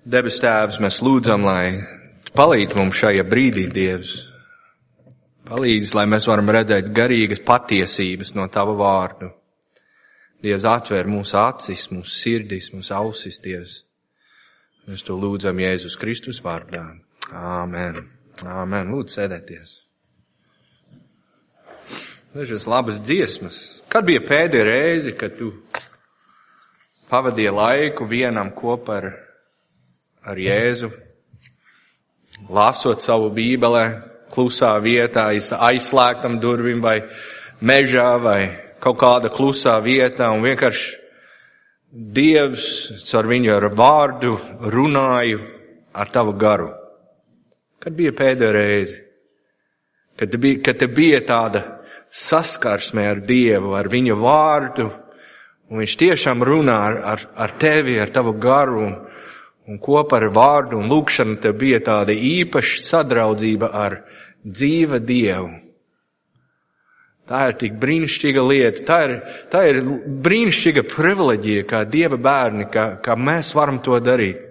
Debes Tēvs, mēs lūdzam, lai Tu palīdzi mums šajā brīdī, Dievs. Palīdzi, lai mēs varam redzēt garīgas patiesības no Tava vārdu. Dievs atver mūsu acis, mūsu sirdis, mūsu ausis, Dievs. Mēs to lūdzam Jēzus Kristus vārdā. Āmen. Āmen. Lūdzu, sēdēties. Dažas labas dziesmas. Kad bija pēdējā reize, kad tu pavadīji laiku vienam kopā ar ar Jēzu, lasot savu bībelē, klusā vietā, aizslēgtam durvīm vai mežā vai kaut kāda klusā vietā un vienkārši Dievs ar viņu ar vārdu runāju ar tavu garu. Kad bija pēdējā reize, kad, bija, kad te bija tāda saskarsme ar Dievu, ar viņa vārdu, un viņš tiešām runā ar, ar, ar tevi, ar tavu garu, un, un kopā ar vārdu un lūkšanu te bija tāda īpaša sadraudzība ar dzīva Dievu. Tā ir tik brīnišķīga lieta, tā ir, tā ir brīnišķīga privileģija, kā Dieva bērni, kā, kā mēs varam to darīt.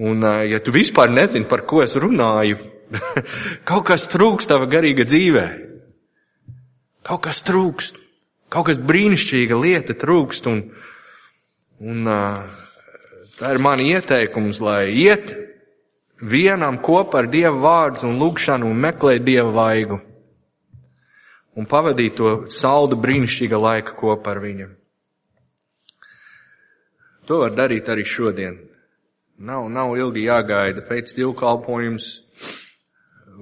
Un, ja tu vispār nezini, par ko es runāju, kaut kas trūkst tava garīga dzīvē. Kaut kas trūkst. Kaut kas brīnišķīga lieta trūkst. Un, un uh, Tā ir mani ieteikums, lai iet vienam kopā ar Dieva vārdu un lūgšanu un meklēt Dieva vaigu. Un pavadīt to saldu brīnišķīga laika kopā ar viņu. To var darīt arī šodien. Nav, nav ilgi jāgaida pēc divkalpojums.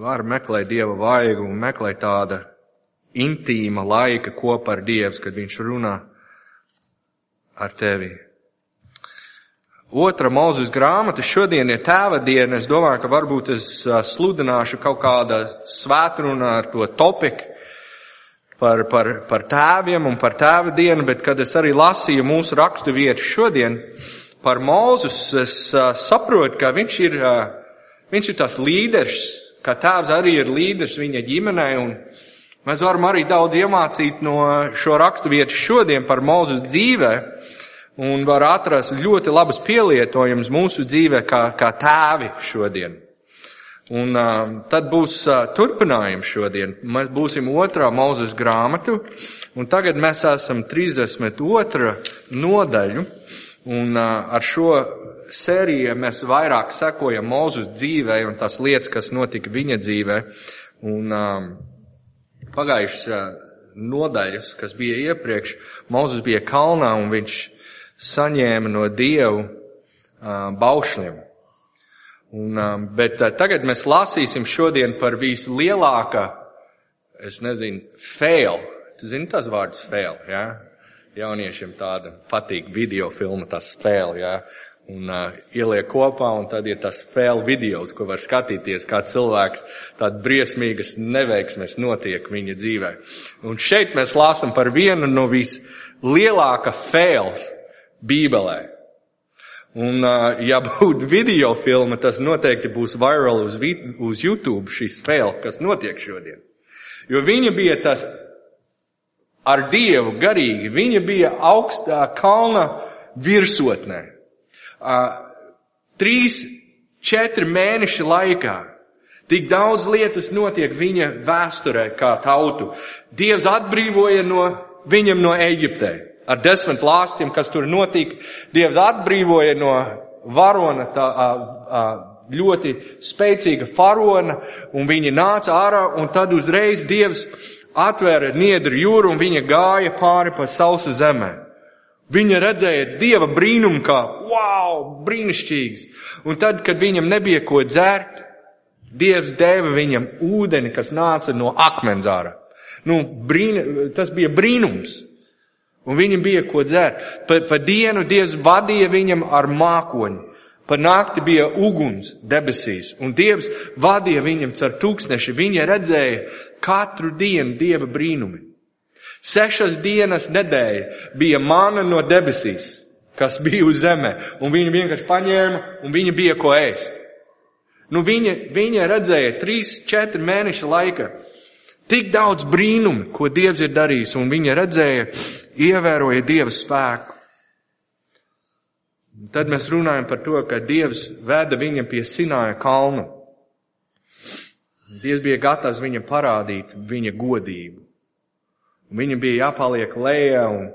Var meklēt Dieva vaigu un meklēt tāda intīma laika kopā ar Dievu, kad Viņš runā ar tevi. Otra mūzes grāmata šodien ir tēva diena. Es domāju, ka varbūt es sludināšu kaut kāda svētruna ar to topiku par, par, par tēviem un par tēva dienu, bet kad es arī lasīju mūsu rakstu vietu šodien par Mūzus, es saprotu, ka viņš ir, viņš ir tas līderis, ka tēvs arī ir līderis viņa ģimenei un mēs varam arī daudz iemācīt no šo rakstu vietu šodien par Mūzus dzīvē un var atrast ļoti labas pielietojumus mūsu dzīvē kā, kā tēvi šodien. Un uh, tad būs uh, turpinājums šodien. Mēs būsim otrā mūzes grāmatu, un tagad mēs esam 32. nodaļu, un uh, ar šo sēriju mēs vairāk sekojam mūzes dzīvē un tās lietas, kas notika viņa dzīvē. Un uh, pagājušas uh, nodaļas, kas bija iepriekš, Mūzes bija kalnā un viņš saņēma no Dievu baušļiem. Un, bet tagad mēs lasīsim šodien par vislielākā, es nezinu, fail. Tu zini tas vārds fail, jā? Ja? Jauniešiem tāda patīk video filma, tas fail, jā? Ja? Un uh, ieliek kopā, un tad ir tas fail videos, ko var skatīties, kā cilvēks tāda briesmīgas neveiksmes notiek viņa dzīvē. Un šeit mēs lāsam par vienu no vislielākā fails Bībelē. Un, ja būtu video filma, tas noteikti būs viral uz, uz YouTube šis fail, kas notiek šodien. Jo viņa bija tas ar Dievu garīgi, viņa bija augstā kalna virsotnē. Trīs, četri mēneši laikā. Tik daudz lietas notiek viņa vēsturē kā tautu. Dievs atbrīvoja no viņam no Eģiptē ar desmit lāstiem, kas tur notika. Dievs atbrīvoja no varona tā, ļoti spēcīga farona, un viņi nāca ārā, un tad uzreiz Dievs atvēra niedru jūru, un viņa gāja pāri pa sausa zemē. Viņa redzēja Dieva brīnumu kā, wow, brīnišķīgs. Un tad, kad viņam nebija ko dzert, Dievs deva viņam ūdeni, kas nāca no akmenzāra. Nu, brīn, tas bija brīnums. Un viņam bija ko dzert. Pa, pa dienu Dievs vadīja viņam ar mākoņu. Pa nakti bija uguns debesīs, un Dievs vadīja viņam caur tūkstneši. Viņa redzēja katru dienu Dieva brīnumi. Sešas dienas nedēļa bija mana no debesīs, kas bija uz zeme, un viņa vienkārši paņēma, un viņa bija ko ēst. Nu, viņa, viņa redzēja trīs, četri mēneši laika Tik daudz brīnumu, ko Dievs ir darījis, un viņa redzēja, ievēroja Dieva spēku. Tad mēs runājam par to, ka Dievs veda viņam pie Sināja kalnu. Dievs bija gatavs viņam parādīt viņa godību. Un viņam bija jāpaliek lejā, un,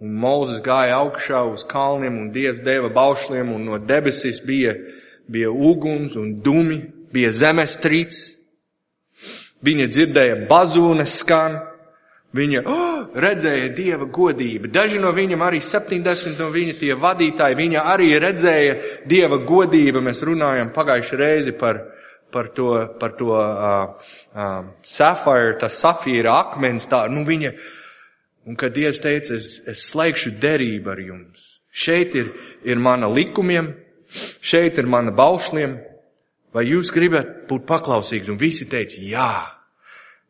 un Mozus gāja augšā uz kalniem, un Dievs deva baušliem, un no debesīs bija, bija uguns un dumi, bija zemestrīts. Viņa dzirdēja bazūnes skan, viņa oh, redzēja Dieva godību. Daži no viņam, arī 70 no viņa tie vadītāji, viņa arī redzēja Dieva godību. Mēs runājam pagājuši reizi par par to, par to uh, uh, safāru, tas safīra akmens, tā, nu viņa, un kad Dievs teica, es, es slēgšu derību ar jums. Šeit ir, ir mana likumiem, šeit ir mana baušliem, vai jūs gribat būt paklausīgs? Un visi teica, jā,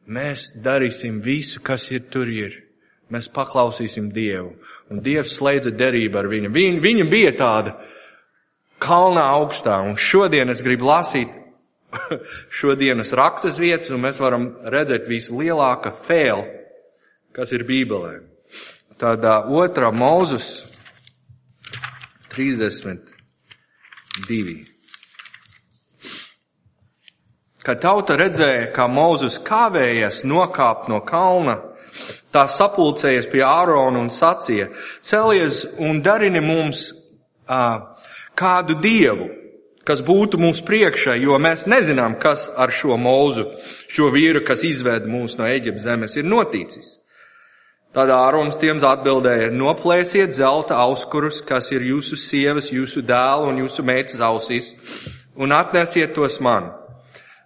mēs darīsim visu, kas ir tur ir. Mēs paklausīsim Dievu. Un Dievs slēdza derību ar viņu. Viņ, viņa bija tāda kalnā augstā, un šodien es gribu lasīt šodienas rakstas vietas, un mēs varam redzēt vislielākā fēla, kas ir Bībelē. Tādā otrā mūzus 32. Kad tauta redzēja, kā Mūzus kavējas nokāpt no kalna, tā sapulcējas pie Ārona un sacīja, celies un darini mums uh, kādu dievu, kas būtu mums priekšā, jo mēs nezinām, kas ar šo mūzu, šo vīru, kas izved mūs no Eģiptes zemes, ir noticis. Tad Ārons tiem atbildēja, noplēsiet zelta auskurus, kas ir jūsu sievas, jūsu dēlu un jūsu meitas ausīs, un atnesiet tos man.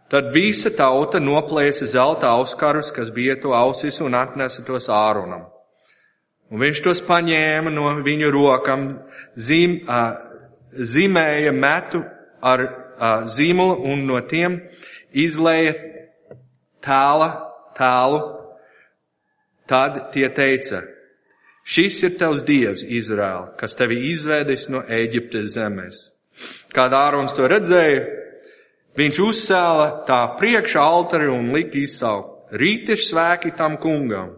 Tad visa tauta noplēsa zelta auskarus, kas bija to ausis, un atnesa tos Āronam. Un viņš tos paņēma no viņu rokam, zīm, uh, zīmēja metu ar uh, zīmolu un no tiem izlēja tēla, tēlu. Tad tie teica, šis ir tavs dievs, Izraēl, kas tevi izvēdis no Eģiptes zemes. Kad Ārons to redzēja, viņš uzsēla tā priekšā altari un lika izsaukt. Rīt ir svēki tam kungam.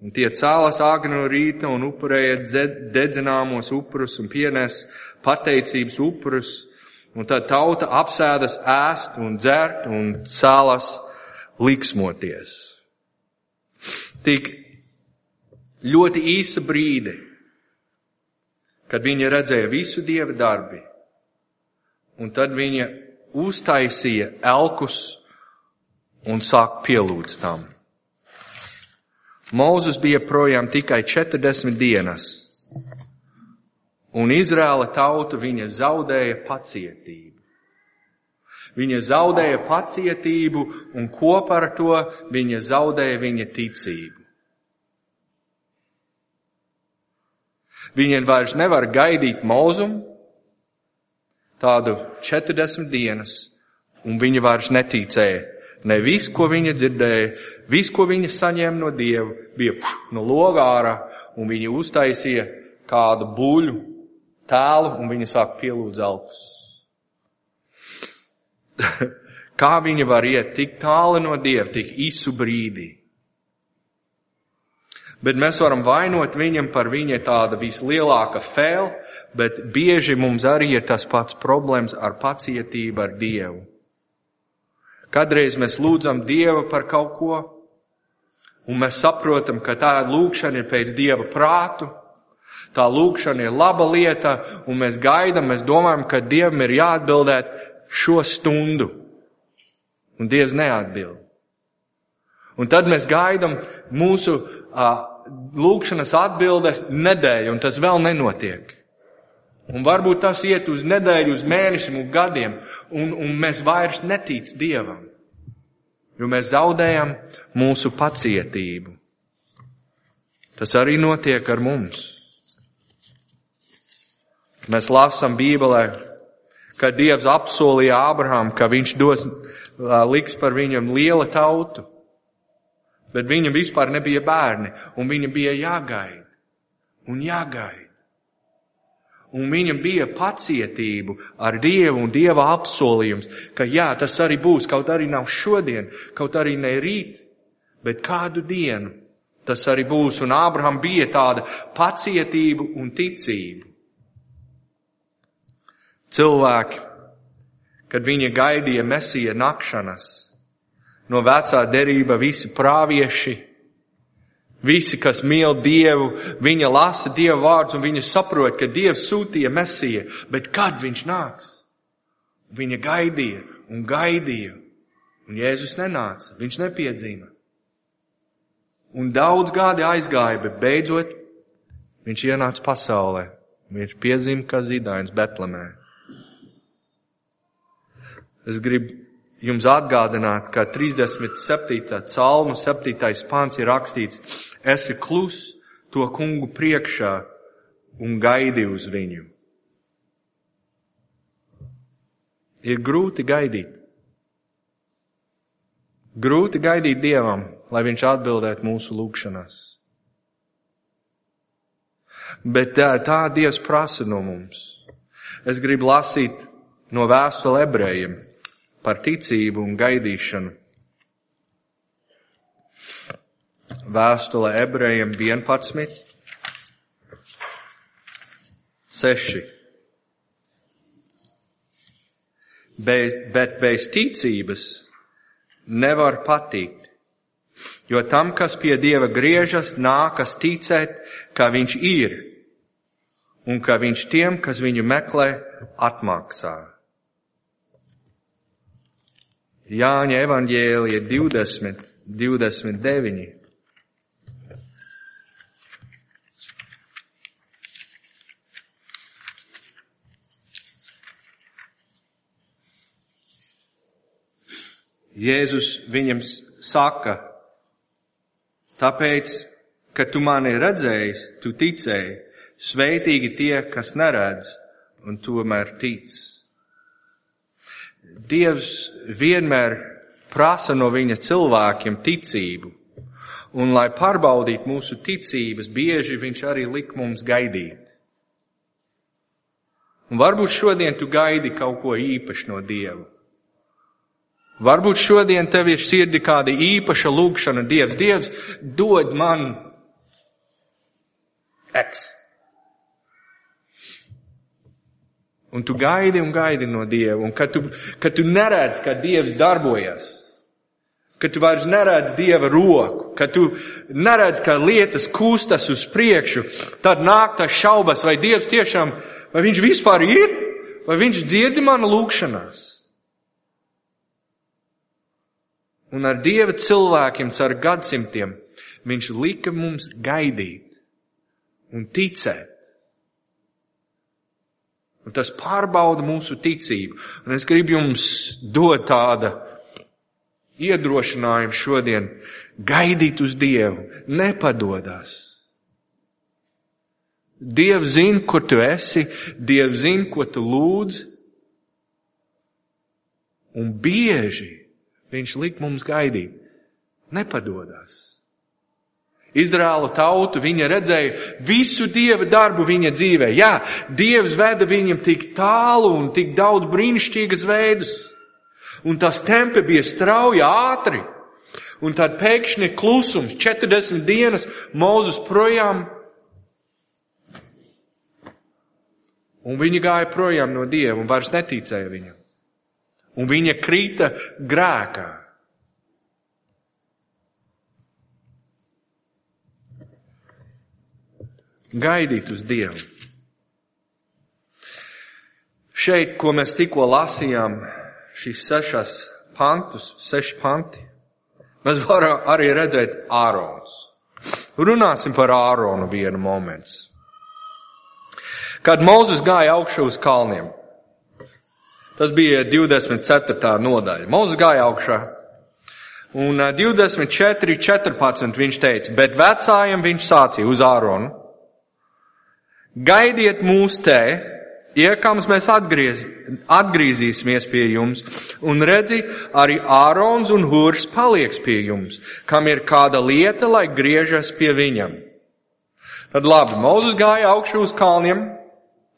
Un tie cēlās āgri no rīta un upurēja dedzināmos upurus un pienes pateicības upurus Un tad tauta apsēdas ēst un dzert un cēlas liksmoties. Tik ļoti īsa brīdi, kad viņa redzēja visu dieva darbi, un tad viņa uztaisīja elkus un sāk pielūdz tam. Mūzus bija projām tikai 40 dienas, Un Izrēla tauta viņa zaudēja pacietību. Viņa zaudēja pacietību un kopā ar to viņa zaudēja viņa ticību. Viņa vairs nevar gaidīt mūzumu, tādu 40 dienas, un viņa vairs neticēja. Ne viss, ko viņa dzirdēja, viss, ko viņa saņēma no Dieva, bija no logārā, un viņa uztaisīja kādu buļu tēlu un viņa sāk pielūdz elpus. Kā viņa var iet tik tālu no Dieva, tik īsu brīdī? Bet mēs varam vainot viņam par viņa tāda vislielāka fēl, bet bieži mums arī ir tas pats problēmas ar pacietību ar Dievu. Kadreiz mēs lūdzam Dievu par kaut ko, un mēs saprotam, ka tā lūkšana ir pēc Dieva prātu, Tā lūkšana ir laba lieta, un mēs gaidām, mēs domājam, ka Dievam ir jāatbildēt šo stundu. Un Dievs neatbild. Un tad mēs gaidām mūsu lūkšanas atbildes nedēļu, un tas vēl nenotiek. Un varbūt tas iet uz nedēļu, uz mēnešiem un gadiem, un, un mēs vairs netic Dievam, jo mēs zaudējam mūsu pacietību. Tas arī notiek ar mums. Mēs lasām Bībelē, ka Dievs apsolīja Ābraham, ka viņš dos, liks par viņam liela tautu. Bet viņam vispār nebija bērni, un viņam bija jāgaida. Un jāgaida. Un viņam bija pacietību ar Dievu un Dieva apsolījums, ka jā, tas arī būs, kaut arī nav šodien, kaut arī ne rīt, bet kādu dienu tas arī būs. Un Ābraham bija tāda pacietība un ticība. Cilvēki, kad viņi gaidīja mesija nakšanas, no vecā derība visi prāvieši, visi, kas mīl Dievu, viņa lasa Dieva vārdus un viņi saprot, ka Dievs sūtīja mesiju, bet kad viņš nāks? Viņa gaidīja un gaidīja, un Jēzus nenāca, viņš nepiedzīva. Un daudz gadi aizgāja, bet beidzot viņš ienāca pasaulē. Viņš piezīmē, kā zīdainis Betlemē. Es gribu jums atgādināt, ka 37. calmu 7. pāns ir rakstīts, esi klus to kungu priekšā un gaidi uz viņu. Ir grūti gaidīt. Grūti gaidīt Dievam, lai Viņš atbildētu mūsu lūgšanās. Bet tā, tā Dievs prasa no mums. Es gribu lasīt no vēstule ebrejiem par ticību un gaidīšanu. Vēstule ebrejiem 11, 6. Bez, bet bez ticības nevar patikt, jo tam, kas pie Dieva griežas, nākas ticēt, ka Viņš ir, un ka Viņš tiem, kas viņu meklē, atmaksā. Jāņa evaņģēlija 20, 29. Jēzus viņam saka, tāpēc, ka tu mani redzējis, tu ticēji, sveitīgi tie, kas neredz un tomēr tic. Dievs vienmēr prasa no viņa cilvēkiem ticību, un lai pārbaudītu mūsu ticības, bieži viņš arī lik mums gaidīt. Un varbūt šodien tu gaidi kaut ko īpašu no Dieva. Varbūt šodien tev ir sirdi kāda īpaša lūgšana Dievs. Dievs dod man X. Un tu gaidi un gaidi no Dieva. Un kad tu, kad tu neredz, ka Dievs darbojas, kad tu vairs neredz Dieva roku, kad tu neredz, ka lietas kūstas uz priekšu, tad nāk tas šaubas, vai Dievs tiešām, vai viņš vispār ir, vai viņš dziedi manu lūgšanās. un ar Dieva cilvēkiem caur gadsimtiem viņš lika mums gaidīt un ticēt. Un tas pārbauda mūsu ticību. Un es gribu jums dot tādu iedrošinājumu šodien gaidīt uz Dievu, nepadodās. Dievs zina, kur tu esi, Dievs zina, ko tu lūdz. Un bieži Viņš lik mums gaidīt. Nepadodās. Izrēla tautu, viņa redzēja visu dieva darbu viņa dzīvē. Jā, dievs veda viņam tik tālu un tik daudz brīnišķīgas veidus. Un tas tempe bija strauji ātri. Un tad pēkšņi klusums, 40 dienas, Mozus projām. Un viņi gāja projām no dieva un vairs neticēja viņam un viņa krita grēkā. Gaidīt uz Dievu. Šeit, ko mēs tikko lasījām, šīs sešas pantus, seši panti, mēs varam arī redzēt Ārons. Runāsim par Āronu vienu momentu. Kad Mozus gāja augšu uz kalniem, Tas bija 24. nodaļa. Mūzis gāja augšā. Un 24, 14 viņš teica, bet vecājiem viņš sācīja uz āronu. Gaidiet mūs te, iekams mēs atgriez, atgriezīsimies pie jums, un redzi, arī Ārons un Hurs palieks pie jums, kam ir kāda lieta, lai griežas pie viņam. Tad labi, Mozus gāja augšu uz kalniem,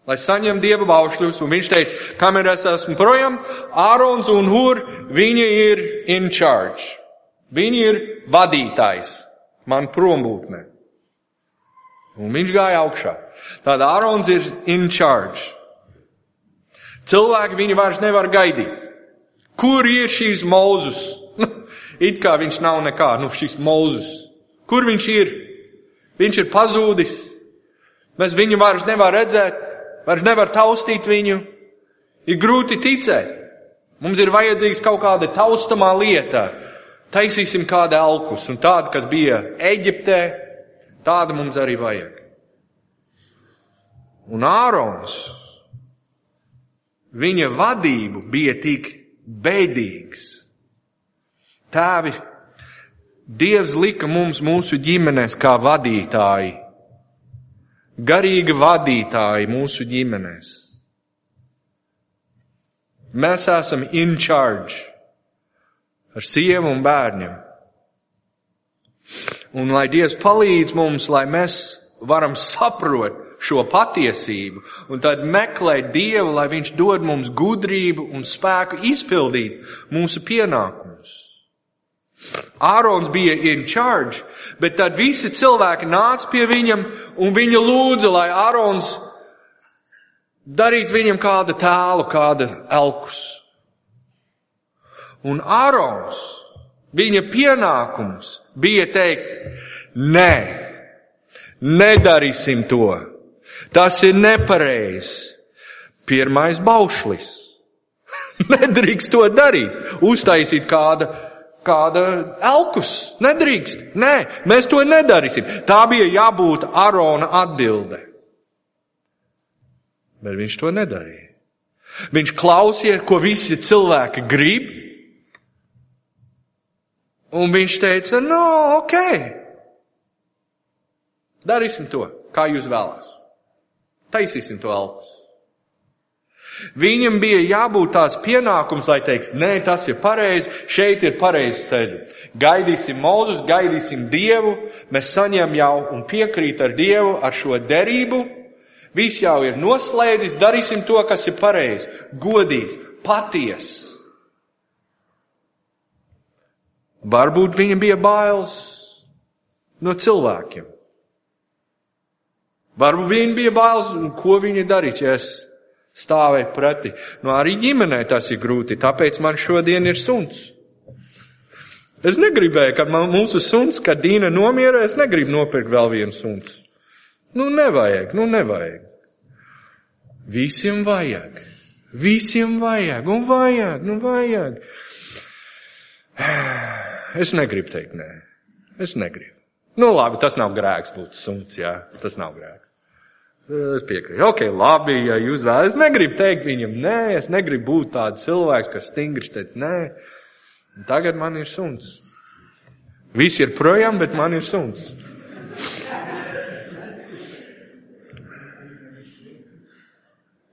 lai saņem dieva baušļus, un viņš teica, kamēr es esmu projām, Ārons un Hur, viņi ir in charge. Viņi ir vadītājs man prombūtnē. Un viņš gāja augšā. Tāda Ārons ir in charge. Cilvēki viņu vairs nevar gaidīt. Kur ir šīs mūzus? It kā viņš nav nekā, nu šis mūzus. Kur viņš ir? Viņš ir pazūdis. Mēs viņu vairs nevar redzēt, vairs nevar taustīt viņu. Ir grūti ticēt. Mums ir vajadzīgs kaut kāda taustamā lieta. Taisīsim kādu elkus, un tāda, kas bija Eģiptē, tāda mums arī vajag. Un Ārons, viņa vadību bija tik bēdīgs. Tēvi, Dievs lika mums mūsu ģimenēs kā vadītāji, garīgi vadītāji mūsu ģimenēs. Mēs esam in charge ar sievu un bērniem. Un lai Dievs palīdz mums, lai mēs varam saprot šo patiesību un tad meklēt Dievu, lai Viņš dod mums gudrību un spēku izpildīt mūsu pienākumus. Ārons bija in charge, bet tad visi cilvēki nāca pie viņam un viņa lūdza, lai Ārons darītu viņam kādu tēlu, kādu elkus. Un Ārons, viņa pienākums bija teikt, nē, nedarīsim to. Tas ir nepareizi. Pirmais baušlis. Nedrīkst to darīt. Uztaisīt kāda, kāda elkus. Nedrīkst. Nē, mēs to nedarīsim. Tā bija jābūt Arona atbilde. Bet viņš to nedarīja. Viņš klausīja, ko visi cilvēki grib. Un viņš teica, no, ok. Darīsim to, kā jūs vēlās. Taisīsim to elkus. Viņam bija jābūt tās pienākums, lai teiks, nē, tas ir pareizi, šeit ir pareizi ceļi. Gaidīsim Mozus, gaidīsim Dievu, mēs saņem jau un piekrīt ar Dievu ar šo derību. Viss jau ir noslēdzis, darīsim to, kas ir pareizi, godīgs, paties. Varbūt viņam bija bailes no cilvēkiem. Varbūt viņi bija bailes, ko viņi darīs, ja es stāvēju pretī. Nu, arī ģimenē tas ir grūti, tāpēc man šodien ir suns. Es negribēju, kad man, mūsu suns, kad Dīna nomierē, es negribu nopirkt vēl vienu suns. Nu, nevajag, nu, nevajag. Visiem vajag. Visiem vajag, un vajag, nu, vajag. Es negribu teikt nē. Es negribu. Nu, labi, tas nav grēks būt suns, jā, tas nav grēks. Es piekrītu. Ok, labi, ja jūs vēl, es negribu teikt viņam, nē, es negribu būt tāds cilvēks, kas stingri teikt, nē. Tagad man ir suns. Visi ir projām, bet man ir suns.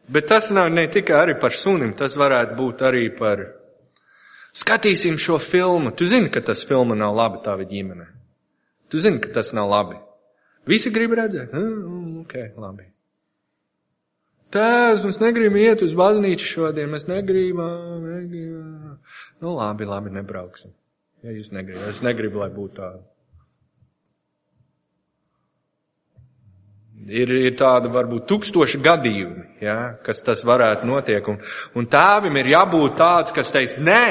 Bet tas nav ne tikai par sunim, tas varētu būt arī par. Skatīsim šo filmu. Tu zini, ka tas filma nav laba tava ģimene. Tu zini, ka tas nav labi. Visi grib redzēt. Mm, ok, labi. Tēvs, mēs negribam iet uz baznīcu šodien, mēs negribam, negribam. Nu, labi, labi, nebrauksim. Ja jūs negribat, es negribu, lai būtu tā. Ir, ir tāda varbūt tūkstoši gadījumi, ja, kas tas varētu notiek. Un, un tēvim ir jābūt tāds, kas teica, nē,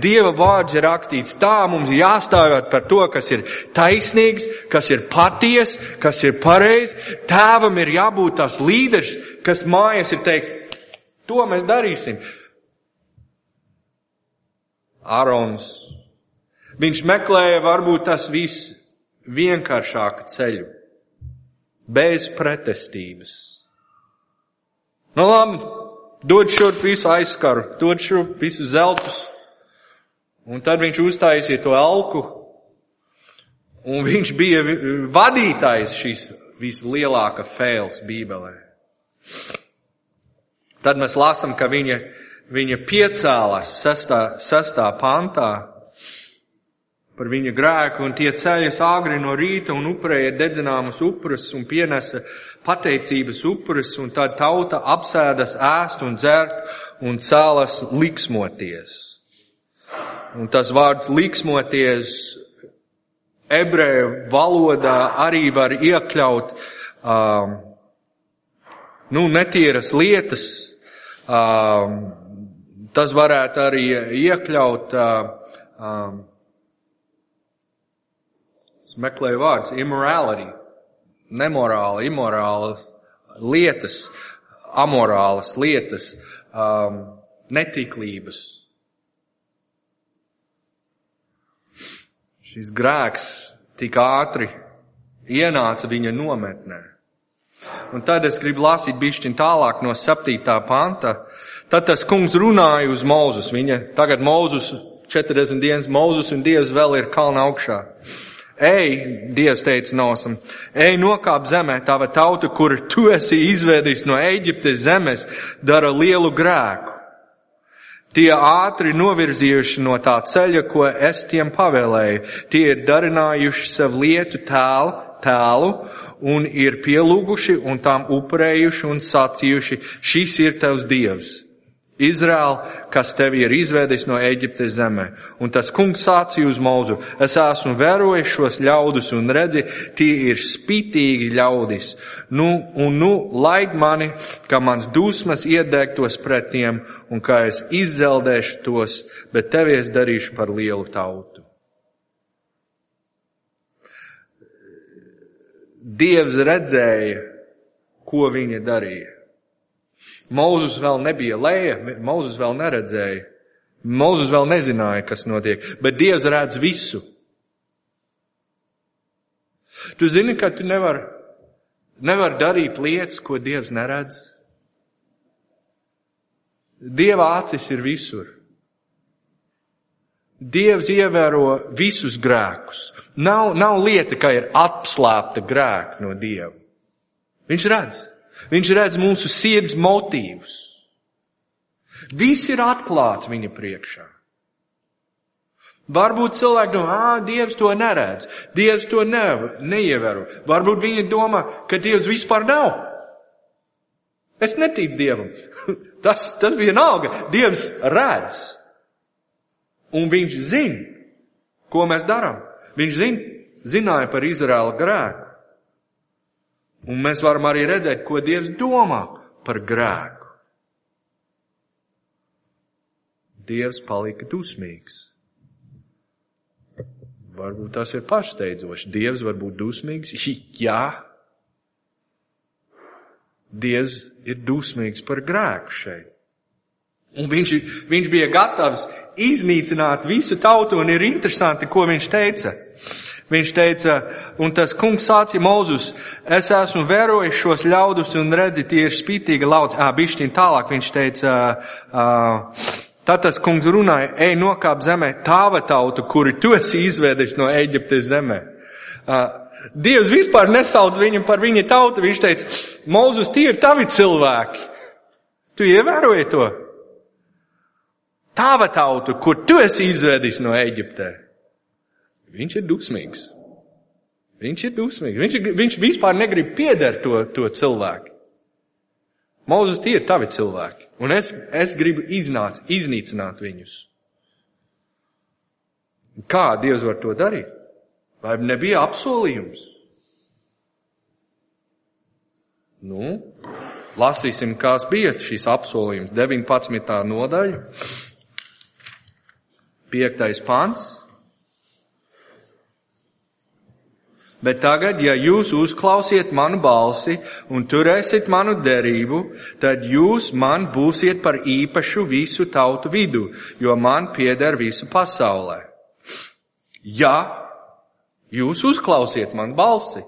Dieva vārds ir rakstīts tā, mums jāstāvēt par to, kas ir taisnīgs, kas ir paties, kas ir pareizi. Tēvam ir jābūt tās līderis, kas mājas ir teiks, to mēs darīsim. Arons, viņš meklēja varbūt tas viss vienkāršāku ceļu bez pretestības. Nu labi, dod šurp visu aizskaru, dod šurp visu zeltus. Un tad viņš uztaisīja to alku, un viņš bija vadītājs šīs vislielākā fēls Bībelē. Tad mēs lasām, ka viņa, viņa piecēlās sestā, sestā pantā par viņa grēku, un tie ceļas āgri no rīta un upurēja dedzināmas upuras un pienesa pateicības upuras, un tad tauta apsēdas ēst un dzert un cēlas liksmoties. Un tas vārds liksmoties ebreju valodā arī var iekļaut um, nu, netīras lietas, Um, tas varētu arī iekļaut, uh, um, es meklēju vārdus, immorality, nemorāla, imorāla lietas, amorālas lietas, um, netiklības. Šis grēks tik ātri ienāca viņa nometnē. Un tad es gribu lasīt bišķiņ tālāk no 7. panta. Tad tas kungs runāja uz Mūzus. Viņa tagad Mūzus 40 dienas, Mūzus un Dievs vēl ir kalna augšā. Ej, Dievs teica Nosam, ej nokāp zemē, tava tauta, kur tu esi izvēdījis no Eģiptes zemes, dara lielu grēku. Tie ātri novirzījuši no tā ceļa, ko es tiem pavēlēju. Tie ir darinājuši sev lietu tēlu, tēlu un ir pielūguši un tām upurējuši un sacījuši, šis ir tavs dievs. Izraēl, kas tevi ir izvēdis no Eģiptes zemē. Un tas kungs sācīja uz mūzu, es esmu vērojis šos ļaudus un redzi, tie ir spitīgi ļaudis. Nu, un nu, laid mani, ka mans dusmas iedegtos pret tiem un kā es izzeldēšu tos, bet tevi es darīšu par lielu tautu. Dievs redzēja, ko viņa darīja. Mūzus vēl nebija lēja, Mūzus vēl neredzēja. Mūzus vēl nezināja, kas notiek, bet Dievs redz visu. Tu zini, ka tu nevar, nevar darīt lietas, ko Dievs neredz. Dieva acis ir visur. Dievs ievēro visus grēkus. Nav, nav lieta, ka ir apslēpta grēka no Dieva. Viņš redz. Viņš redz mūsu sirds motīvus. Viss ir atklāts viņa priekšā. Varbūt cilvēki domā, ah, Dievs to neredz, Dievs to ne, neievēro. Varbūt viņi domā, ka Dievs vispār nav. Es neticu Dievam. tas, tas vienalga. Dievs redz. Un viņš zina, ko mēs darām. Viņš zina, zināja par Izraēla grēku. Un mēs varam arī redzēt, ko Dievs domā par grēku. Dievs palika dusmīgs. Varbūt tas ir pašsteidzoši. Dievs var būt dusmīgs. Jā. Dievs ir dusmīgs par grēku šeit. Un viņš, viņš bija gatavs iznīcināt visu tautu, un ir interesanti, ko viņš teica. Viņš teica, un tas kungs sācīja Mūzus, es esmu vērojis šos ļaudus un redzi, tie ir spītīgi laudi. Ā, bišķiņ tālāk viņš teica, uh, tad tas kungs runāja, ej nokāp zemē tāva tautu, kuri tu esi izvēdis no Eģiptes zemē. Uh, Dievs vispār nesauc viņu par viņa tautu, viņš teica, Mūzus, tie ir tavi cilvēki. Tu ievēroji to? Tāva tautu, kur tu esi izvēdis no Eģiptē. Viņš ir dusmīgs. Viņš ir dusmīgs. Viņš, viņš vispār negrib piedert to, to cilvēku. Mūzes tie ir tavi cilvēki. Un es, es gribu iznāc, iznīcināt viņus. Kā Dievs var to darīt? Vai nebija apsolījums? Nu, lasīsim, kāds bija šīs apsolījums. 19. nodaļa, 5. pants. Bet tagad, ja jūs uzklausiet manu balsi un turēsiet manu derību, tad jūs man būsiet par īpašu visu tautu vidu, jo man pieder visu pasaulē. Ja jūs uzklausiet manu balsi,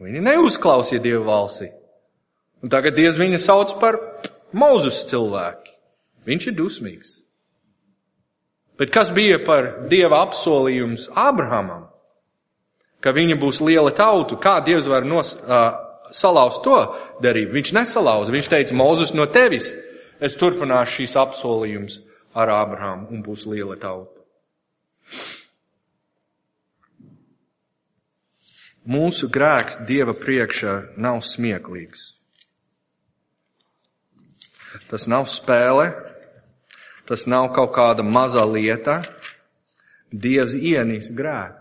viņi neuzklausīja Dievu balsi. Un tagad Dievs viņu sauc par Mūzus cilvēku. Viņš ir dusmīgs. Bet kas bija par Dieva apsolījums Abrahamam? Ka viņa būs liela tauta, kā Dievs var nos, uh, salauzt to darību? Viņš nesalauza, viņš teica, Mozus no tevis es turpināšu šīs apsolījums ar Ābrahāmu un būs liela tauta. Mūsu grēks Dieva priekšā nav smieklīgs. Tas nav spēle, tas nav kaut kāda maza lieta. Dievs ienīs grēku.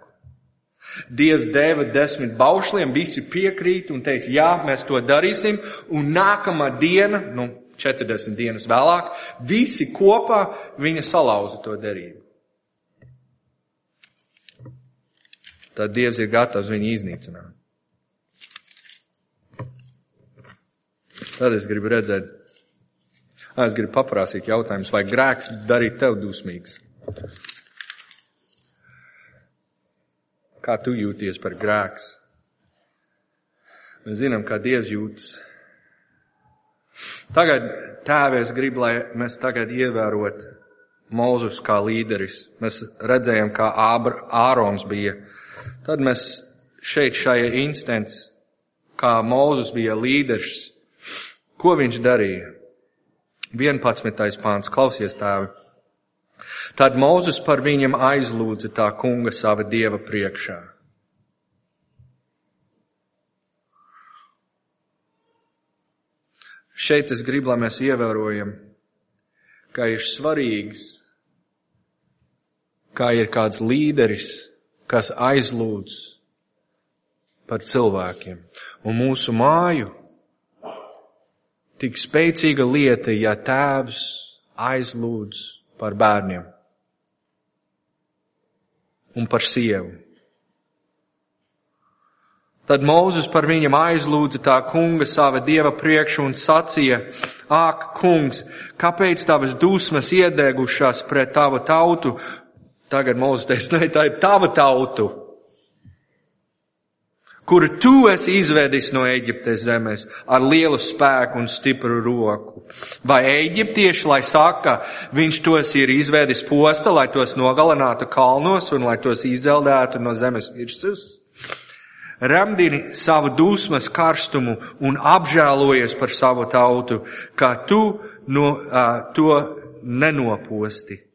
Dievs deva desmit baušliem, visi piekrīt un teica, jā, mēs to darīsim, un nākamā diena, nu, 40 dienas vēlāk, visi kopā viņa salauza to derību. Tad Dievs ir gatavs viņu iznīcināt. Tad es gribu redzēt, es gribu paprasīt jautājumus, vai grēks darīt tev dusmīgs? Kā tu jūties par grēks? Mēs zinām, kā Dievs jūtas. Tagad, tēvi, es gribu, lai mēs tagad ievērot Mūzus kā līderis. Mēs redzējām, kā Ābr, Ārons bija. Tad mēs šeit šajā instants, kā Mūzus bija līderis, Ko viņš darīja? 11. pāns, klausies tēvi. Tad Mūzes par viņam aizlūdza tā kunga sava dieva priekšā. Šeit es gribu, lai mēs ievērojam, ka ir svarīgs, kā ir kāds līderis, kas aizlūdz par cilvēkiem. Un mūsu māju tik spēcīga lieta, ja tēvs aizlūdz par bērniem un par sievu. Tad Mūzes par viņam aizlūdza tā kunga sava dieva priekšu un sacīja, Āk, kungs, kāpēc tavas dusmas iedegušās pret tavu tautu? Tagad Mūzes teica, ne, tā ir tava tautu kuru tu esi izvedis no Eģiptes zemes ar lielu spēku un stipru roku. Vai eģiptieši, lai saka, viņš tos ir izvedis posta, lai tos nogalinātu kalnos un lai tos izdzeldētu no zemes virsmas? Remdini savu dusmas karstumu un apžēlojies par savu tautu, kā tu no, uh, to nenoposti.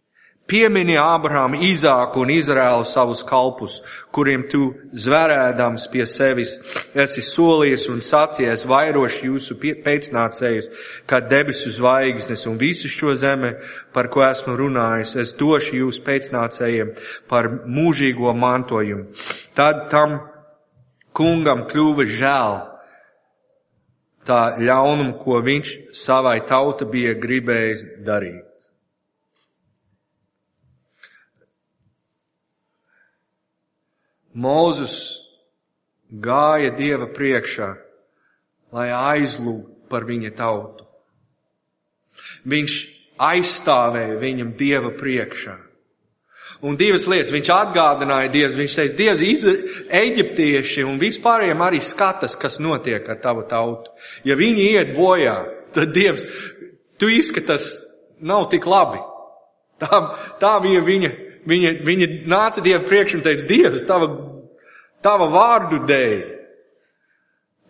Piemini Ābrahāmu, Izāku un Izrēlu savus kalpus, kuriem tu zverēdams pie sevis esi solījis un sacījies vairoši jūsu pēcnācējus, kā debesu zvaigznes un visu šo zemi, par ko esmu runājis, es došu jūsu pēcnācējiem par mūžīgo mantojumu. Tad tam kungam kļuva žēl tā ļaunumu, ko viņš savai tauta bija gribējis darīt. Mūzus gāja Dieva priekšā, lai aizlūgtu par viņa tautu. Viņš aizstāvēja viņam Dieva priekšā. Un divas lietas viņš atgādināja Dievs. Viņš teica, Dievs, eģiptieši un vispārējiem arī skatas, kas notiek ar tavu tautu. Ja viņi iet bojā, tad Dievs, tu izskatas nav tik labi. Tā, tā bija viņa Viņa, viņa nāca Dievu priekš un teica, Dievs, tava, tava vārdu dēļ.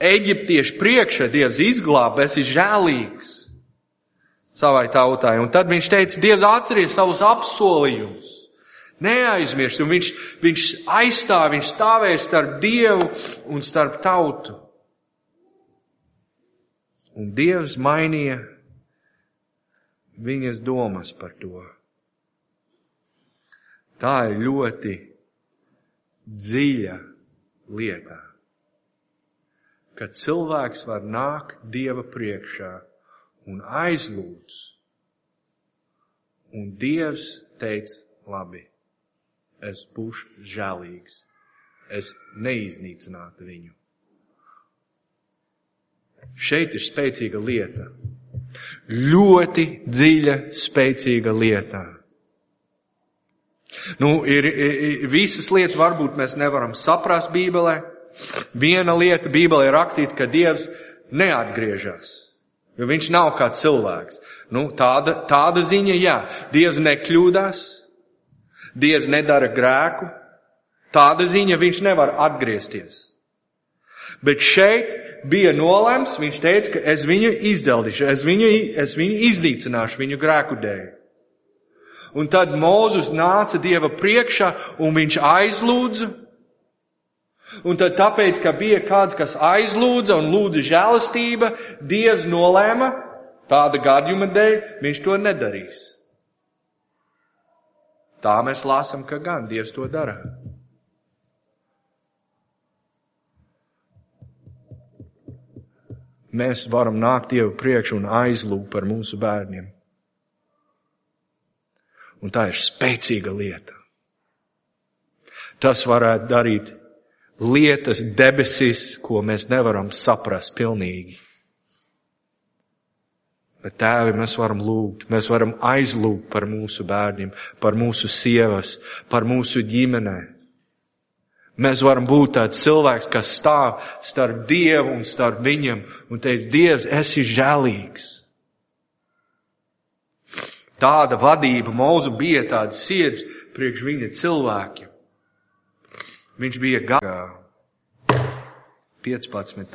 Eģiptiešu priekšā Dievs izglāb, esi žēlīgs savai tautai. Un tad viņš teica, Dievs atceries savus apsolījumus. Neaizmirst, un viņš, viņš aizstāv, viņš stāvēja starp Dievu un starp tautu. Un Dievs mainīja viņas domas par to. Tā ir ļoti dziļa lieta, kad cilvēks var nākt Dieva priekšā un aizlūdz, un Dievs teica, labi, es būšu žēlīgs, es neiznīcinātu viņu. Šeit ir spēcīga lieta. Ļoti dziļa, spēcīga lieta. Nu, ir, ir visas lietas varbūt mēs nevaram saprast Bībelē. Viena lieta Bībelē ir rakstīts, ka Dievs neatgriežas, jo viņš nav kā cilvēks. Nu, tāda, tāda ziņa, jā, Dievs nekļūdās, Dievs nedara grēku, tāda ziņa viņš nevar atgriezties. Bet šeit bija nolēms, viņš teica, ka es viņu izdeldīšu, es viņu, es viņu iznīcināšu viņu grēku dēļ. Un tad Mūzus nāca Dieva priekšā un viņš aizlūdza. Un tad tāpēc, ka bija kāds, kas aizlūdza un lūdza žēlastība, Dievs nolēma tāda gadījuma dēļ, viņš to nedarīs. Tā mēs lasam, ka gan Dievs to dara. mēs varam nākt Dievu priekšu un aizlūgt par mūsu bērniem. Un tā ir spēcīga lieta. Tas varētu darīt lietas debesīs, ko mēs nevaram saprast pilnīgi. Bet tēvi mēs varam lūgt, mēs varam aizlūgt par mūsu bērniem, par mūsu sievas, par mūsu ģimenē. Mēs varam būt tāds cilvēks, kas stāv starp Dievu un starp viņam un teikt, Dievs, esi žēlīgs. Tāda vadība mūzu bija tāda sirds priekš viņa cilvēkiem. Viņš bija gagā. 15.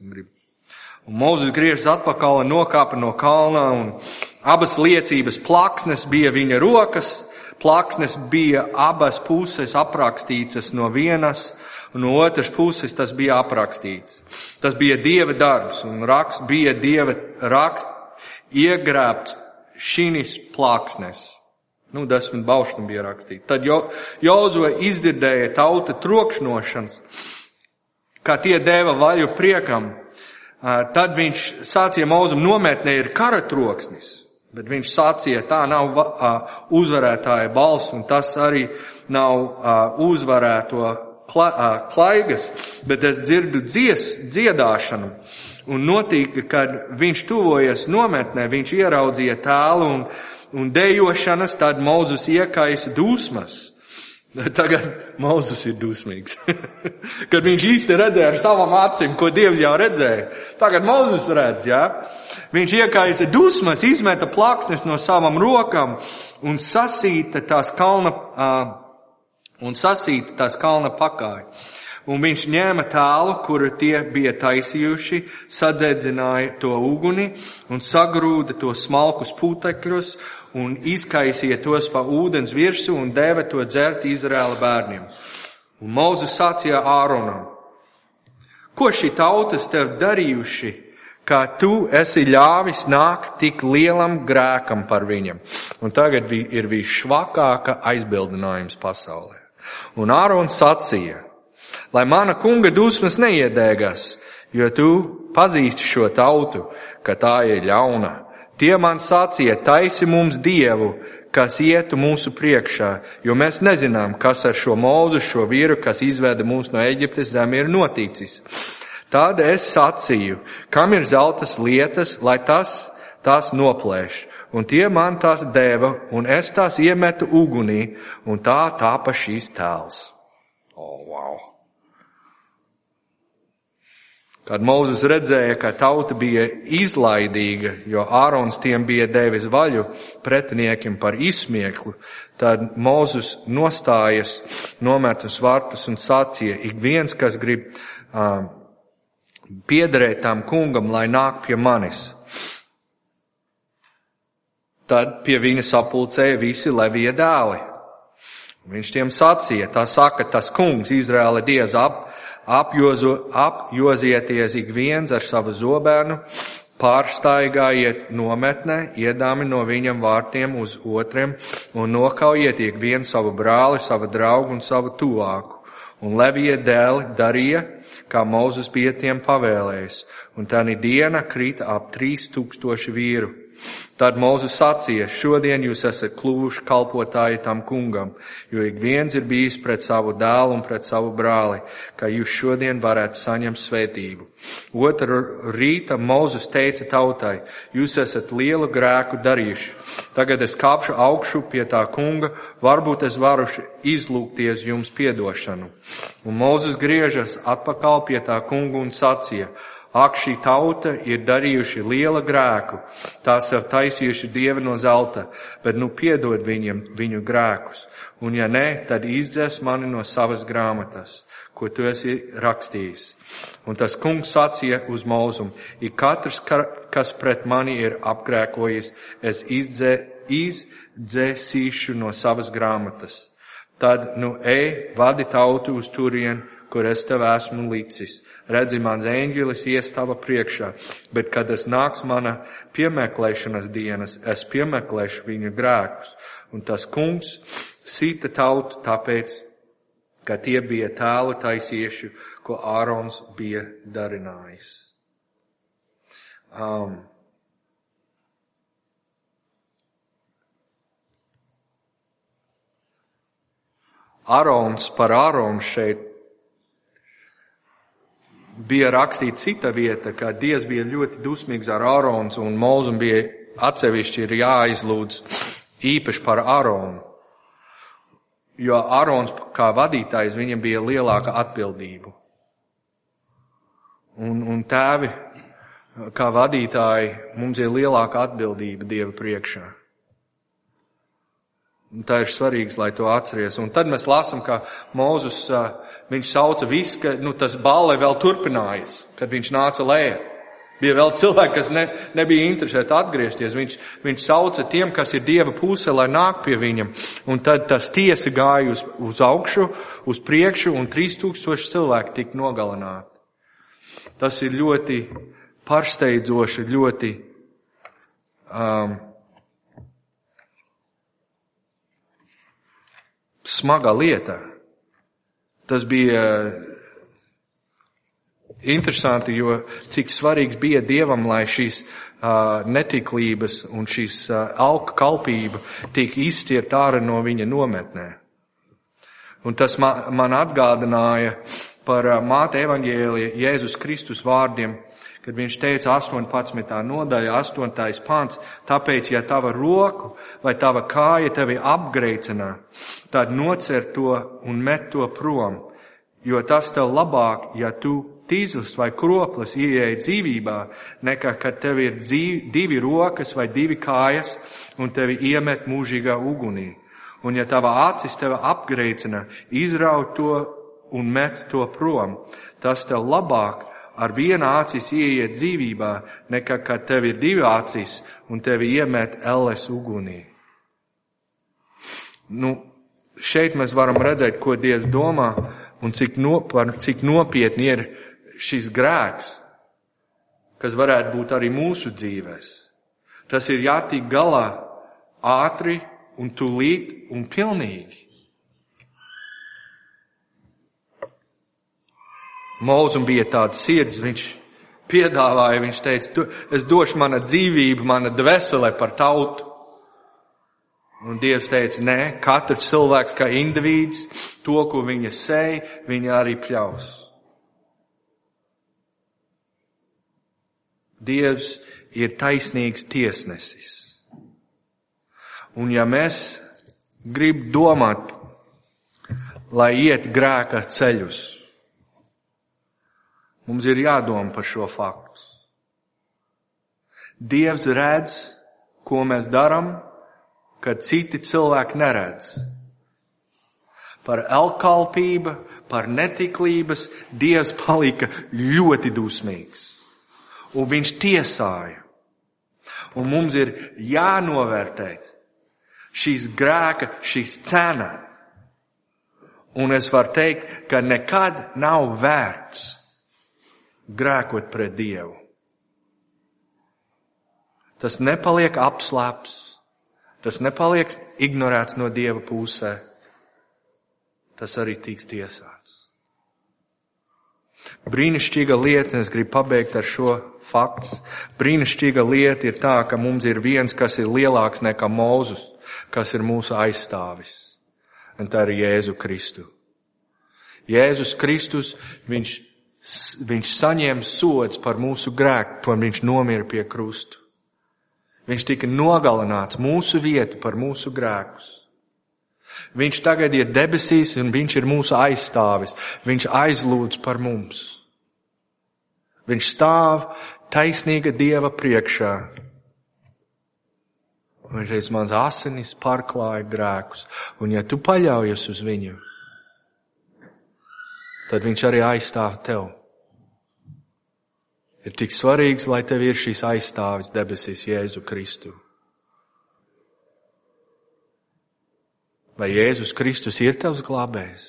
grib. Un Mūzes griežas atpakaļ un nokāpa no kalna un abas liecības plaksnes bija viņa rokas, plaksnes bija abas puses aprakstītas no vienas, un no otras puses tas bija aprakstīts. Tas bija Dieva darbs, un raksts bija Dieva raksts iegrābts šīs plaksnes. Nu, desmit baušana bija rakstīta. Tad jo, Jozo izdzirdēja tauta trokšņošanas, kā tie deva vaļu priekam. Tad viņš sācīja mūzum nometnē ir kara troksnis, bet viņš sācīja tā nav uzvarētāja balss un tas arī nav uzvarēto klaigas, bet es dzirdu dzies, dziedāšanu. Un notika, kad viņš tuvojas nometnē, viņš ieraudzīja tēlu un un dejošanas, tad Mozus iekaisa dusmas. Tagad Mozus ir dusmīgs. Kad viņš īsti redzēja ar savām acīm, ko Dievs jau redzēja. Tagad Mozus redz, jā. Viņš iekaisa dusmas, izmeta plāksnes no savām rokām un sasīta tās kalna, uh, un sasīta tās kalna pakāja. Un viņš ņēma tālu, kuru tie bija taisījuši, sadedzināja to uguni un sagrūda to smalkus putekļus un izkaisiet tos pa ūdens virsu un deva to dzert Izraēla bērniem. Un Mūzes sacīja Āronam, ko šī tautas tev darījuši, kā tu esi ļāvis nākt tik lielam grēkam par viņam. Un tagad ir visšvakāka aizbildinājums pasaulē. Un Ārons sacīja, lai mana kunga dusmas neiedēgas, jo tu pazīsti šo tautu, ka tā ir ļauna Tie man sacīja, taisi mums dievu, kas ietu mūsu priekšā, jo mēs nezinām, kas ar šo mūzu, šo vīru, kas izveda mūs no Eģiptes zem, ir noticis. Tad es sacīju, kam ir zeltas lietas, lai tas tās noplēš, un tie man tās deva, un es tās iemetu ugunī, un tā tāpa šīs tēls. Oh, wow! Kad Mūzes redzēja, ka tauta bija izlaidīga, jo Ārons tiem bija devis vaļu pretiniekiem par izsmieklu, tad Mūzes nostājas, nomet uz vārtus un sacīja, ik viens, kas grib uh, piederēt tam kungam, lai nāk pie manis. Tad pie viņa sapulcēja visi Levija dēli. Viņš tiem sacīja, tā saka tas kungs, Izraēla dievs ap, apjozo, apjozieties ik viens ar savu zobēnu, pārstaigājiet nometnē, iedāmi no viņam vārtiem uz otriem un nokaujiet ik vienu savu brāli, savu draugu un savu tuvāku. Un Levija dēli darīja, kā Mozus bija tiem pavēlējis, un tā diena krita ap trīs tūkstoši vīru. Tad Mūzes sacīja, šodien jūs esat kļuvuši kalpotāji tam kungam, jo ik viens ir bijis pret savu dēlu un pret savu brāli, ka jūs šodien varētu saņemt svētību. Otru rīta Mūzes teica tautai, jūs esat lielu grēku darījuši. Tagad es kāpšu augšu pie tā kunga, varbūt es varu izlūgties jums piedošanu. Un Mūzes griežas atpakaļ pie tā kunga un sacīja, Ak, šī tauta ir darījuši liela grēku, tās ir taisījuši dievi no zelta, bet nu piedod viņiem viņu grēkus, un ja nē, tad izdzēs mani no savas grāmatas, ko tu esi rakstījis. Un tas kungs sacīja uz mūzumu, ik katrs, kas pret mani ir apgrēkojis, es izdzē, izdzēsīšu no savas grāmatas. Tad, nu, ej, vadi tautu uz turienu, kur es tev esmu licis redzi, mans eņģelis ies tava priekšā, bet kad es nāks mana piemeklēšanas dienas, es piemeklēšu viņa grēkus. Un tas kungs sita tautu tāpēc, ka tie bija tēlu taisieši, ko Ārons bija darinājis. Um, Arons par Aronu šeit bija rakstīta cita vieta, ka Dievs bija ļoti dusmīgs ar Arons un Mūzum bija atsevišķi ir jāizlūdz īpaši par Aronu. Jo Arons kā vadītājs viņam bija lielāka atbildība. Un, un tēvi, kā vadītāji, mums ir lielāka atbildība Dieva priekšā. Un tā ir svarīgs, lai to atceries. Un tad mēs lasām, ka Mūzus, viņš sauca visu, ka nu, tas balē vēl turpinājas, kad viņš nāca lejā. Bija vēl cilvēki, kas ne, nebija interesēti atgriezties. Viņš, viņš sauca tiem, kas ir Dieva pusē, lai nāk pie viņam. Un tad tas tiesa gāja uz, uz augšu, uz priekšu, un 3000 cilvēki tika nogalināti. Tas ir ļoti pārsteidzoši, ļoti um, smaga lieta. Tas bija interesanti, jo cik svarīgs bija Dievam, lai šīs uh, netiklības un šīs uh, auga kalpība tiek izciet ārā no viņa nometnē. Un tas man, man atgādināja par uh, māte evaņģēlija Jēzus Kristus vārdiem, kad viņš teica 18. nodaļa, 8. pants, tāpēc, ja tava roku vai tava kāja tevi apgreicinā, tad nocer to un met to prom, jo tas tev labāk, ja tu tīzlis vai kroplis ieeja dzīvībā, nekā kad tev ir dzīvi, divi rokas vai divi kājas un tevi iemet mūžīgā ugunī. Un ja tava acis tevi apgreicina, izraut to un met to prom, tas tev labāk ar vienu acis ieiet dzīvībā, nekā kad tev ir divi acis un tevi iemet elles ugunī. Nu, šeit mēs varam redzēt, ko Dievs domā un cik, no, par, cik nopietni ir šis grēks, kas varētu būt arī mūsu dzīvēs. Tas ir jātiek galā ātri un tūlīt un pilnīgi. Mūzum bija tāds sirds, viņš piedāvāja, viņš teica, es došu mana dzīvība, mana dvēsele par tautu. Un Dievs teica, nē, katrs cilvēks kā indivīds, to, ko viņa sēja, viņa arī pļaus. Dievs ir taisnīgs tiesnesis. Un ja mēs grib domāt, lai iet grēka ceļus, mums ir jādomā par šo faktu. Dievs redz, ko mēs darām, kad citi cilvēki neredz. Par elkalpību, par netiklības Dievs palika ļoti dusmīgs un viņš tiesāja. Un mums ir jānovērtē šīs grēka, šīs cena. Un es varu teikt, ka nekad nav vērts grēkot pret Dievu. Tas nepaliek apslēps, tas nepaliek ignorēts no Dieva pusē, tas arī tiks tiesāts. Brīnišķīga lieta, es gribu pabeigt ar šo fakts. Brīnišķīga lieta ir tā, ka mums ir viens, kas ir lielāks nekā Mūzus, kas ir mūsu aizstāvis. Un tā ir Jēzu Kristu. Jēzus Kristus, viņš, viņš saņēma sods par mūsu grēku, un viņš nomira pie krustu. Viņš tika nogalināts mūsu vietu par mūsu grēkus. Viņš tagad ir debesīs un viņš ir mūsu aizstāvis. Viņš aizlūdz par mums. Viņš stāv taisnīga Dieva priekšā. Un reiz mans asinis pārklāja grēkus, un ja tu paļaujies uz viņu, tad viņš arī aizstāv tev. Ir tik svarīgs, lai tev ir šīs aizstāvis debesīs Jēzu Kristu. Vai Jēzus Kristus ir tavs glābējs?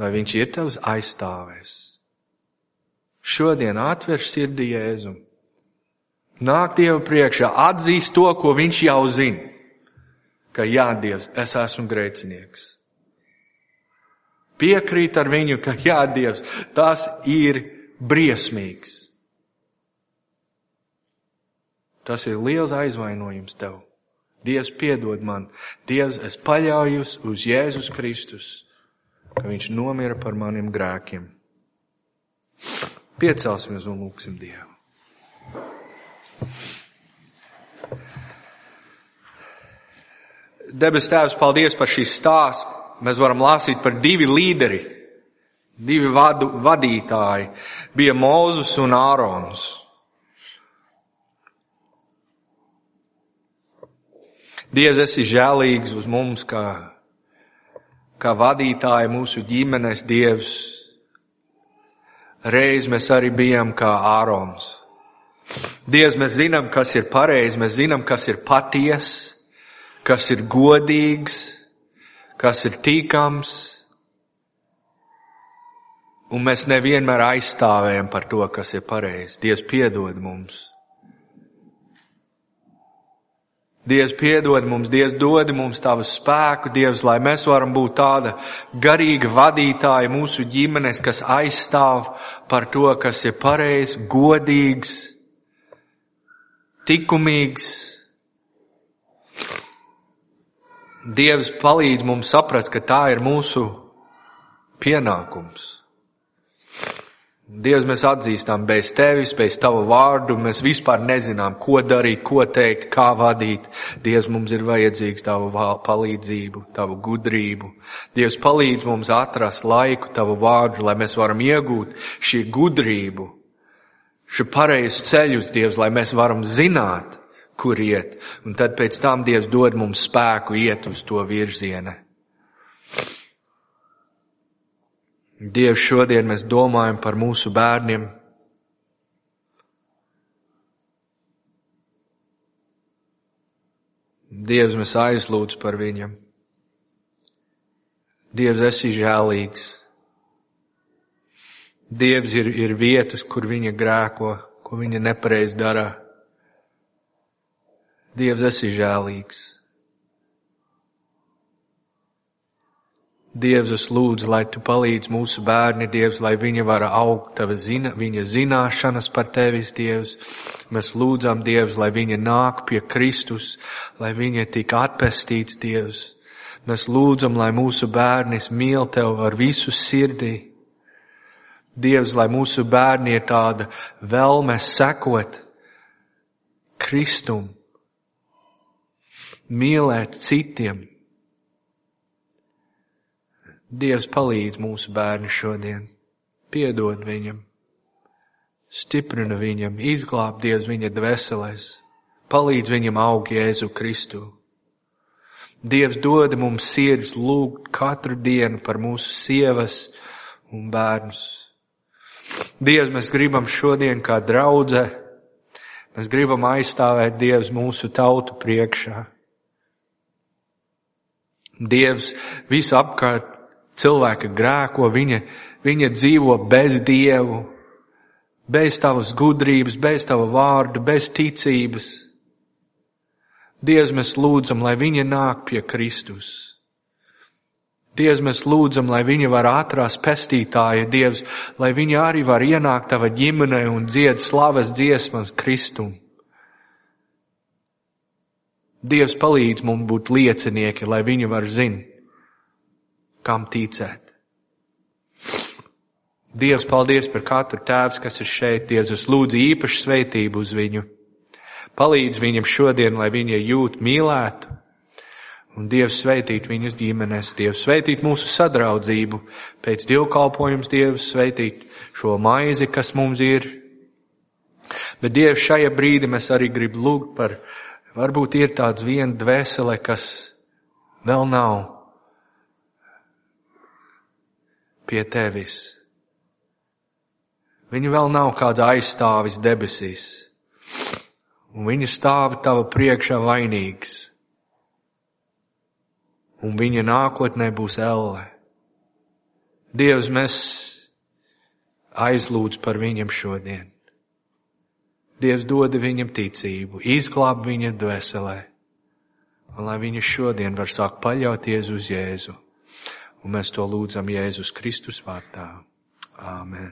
Vai viņš ir tavs aizstāvēs? Šodien atver sirdī Jēzu. Nāk Dieva priekšā, atzīst to, ko viņš jau zina. Ka jā, Dievs, es esmu grēcinieks. Piekrīt ar viņu, ka jā, Dievs, tas ir briesmīgs. Tas ir liels aizvainojums tev. Dievs piedod man. Dievs, es paļaujos uz Jēzus Kristus, ka viņš nomira par maniem grēkiem. Piecelsimies un lūksim Dievu. Debes Tēvs, paldies par šīs stāstu. Mēs varam lasīt par divi līderi, divi vadu, vadītāji. Bija Mūzus un Ārons. Dievs, esi žēlīgs uz mums, kā, kā vadītāji mūsu ģimenes Dievs. Reiz mēs arī bijām kā Ārons. Dievs, mēs zinām, kas ir pareizi, mēs zinām, kas ir patiesa kas ir godīgs, kas ir tīkams, un mēs nevienmēr aizstāvējam par to, kas ir pareizi. Dievs piedod mums. Dievs piedod mums, Dievs dod mums tavu spēku, Dievs, lai mēs varam būt tāda garīga vadītāja mūsu ģimenes, kas aizstāv par to, kas ir pareizs, godīgs, likumīgs, Dievs palīdz mums saprast, ka tā ir mūsu pienākums. Dievs, mēs atzīstam, bez tevis, bez tava vārdu, mēs vispār nezinām, ko darīt, ko teikt, kā vadīt. Dievs, mums ir vajadzīgs tava palīdzību, tava gudrību. Dievs palīdz mums atrast laiku, tavu vārdu, lai mēs varam iegūt šī gudrību, šī pareizu ceļus, Dievs, lai mēs varam zināt, kur iet, un tad pēc tam Dievs dod mums spēku iet uz to virzienu. Dievs, šodien mēs domājam par mūsu bērniem. Dievs, mēs aizlūdz par viņam. Dievs, esi žēlīgs. Dievs ir, ir vietas, kur viņa grēko, ko viņa nepareiz dara. Dievs, esi žēlīgs. Dievs, es lūdzu, lai tu palīdz mūsu bērni, Dievs, lai viņi var augt tava zina, viņa zināšanas par tevis, Dievs. Mēs lūdzam, Dievs, lai viņa nāk pie Kristus, lai viņa tik atpestīts, Dievs. Mēs lūdzam, lai mūsu bērnis mīl tev ar visu sirdī. Dievs, lai mūsu bērni ir tāda vēlme sekot Kristum mīlēt citiem. Dievs palīdz mūsu bērnu šodien, piedod viņam, stiprina viņam, izglāb Dievs viņa dveselēs, palīdz viņam aug Jēzu Kristu. Dievs dod mums sirds lūgt katru dienu par mūsu sievas un bērnus. Dievs, mēs gribam šodien kā draudze, mēs gribam aizstāvēt Dievs mūsu tautu priekšā. Dievs visu apkārt cilvēka grēko, viņa, viņa dzīvo bez Dievu, bez tavas gudrības, bez tava vārda, bez ticības. Dievs, mēs lūdzam, lai viņa nāk pie Kristus. Dievs, mēs lūdzam, lai viņa var atrast pestītāja, Dievs, lai viņa arī var ienākt tava ģimenē un dzied slavas dziesmas Kristum. Dievs palīdz mums būt liecinieki, lai viņi var zin, kam ticēt. Dievs, paldies par katru tēvs, kas ir šeit. Dievs, es lūdzu īpašu sveitību uz viņu. Palīdz viņam šodien, lai viņa jūt mīlētu. Un Dievs sveitīt viņas ģimenes, Dievs sveitīt mūsu sadraudzību, pēc dievkalpojums Dievs sveitīt šo maizi, kas mums ir. Bet Dievs šajā brīdī mēs arī grib lūgt par Varbūt ir tāds viena dvēsele, kas vēl nav pie tevis. Viņa vēl nav kāds aizstāvis debesīs, un viņa stāv tava priekšā vainīgs, un viņa nākotnē būs elle. Dievs, mēs aizlūdz par viņam šodien. Dievs dod viņam ticību, izglāb viņa dvēselē, un lai viņš šodien var sākt paļauties uz Jēzu. Un mēs to lūdzam Jēzus Kristus vārtā. Āmen.